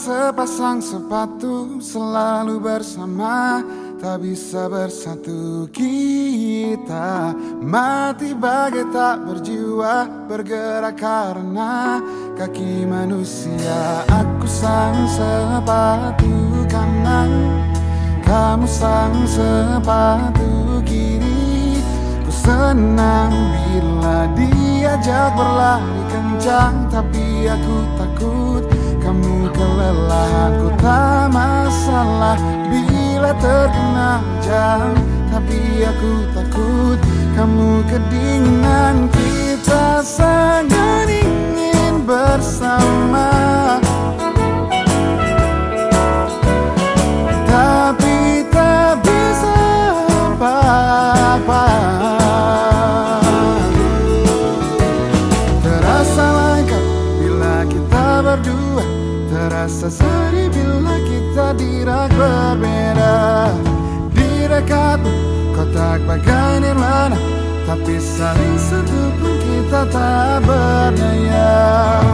sepasang sepatu selalu bersama Tak bisa bersatu. Kita Mati bagai tak berjiwa Bergerak karena kaki manusia. Aku sang sepatu kanan Kamu sang sepatu kiri senang bila diajak berlari kencang Tapi aku takut kamu kelelahan. Ku tak masalah bila terkena jam Tapi aku takut kamu kedinginan Kita sangat Sedih bila kita dirak berbeda. Di dekatmu kotak bagai nirwana Tapi saling satu pun kita tak berdaya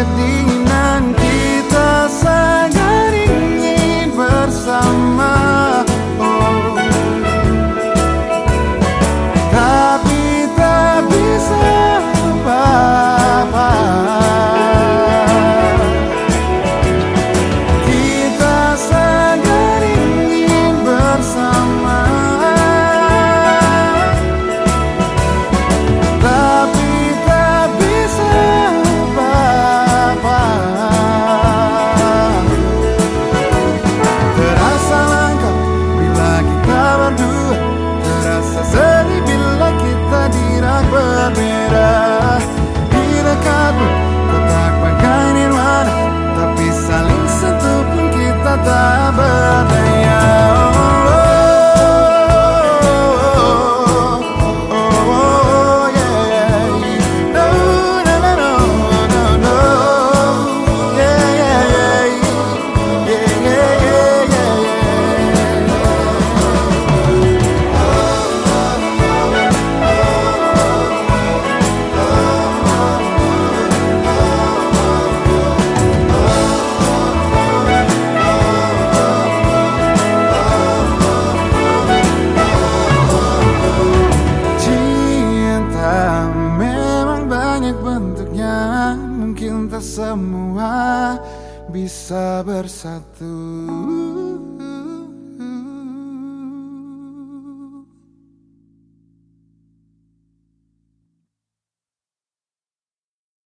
kamu semua bisa bersatu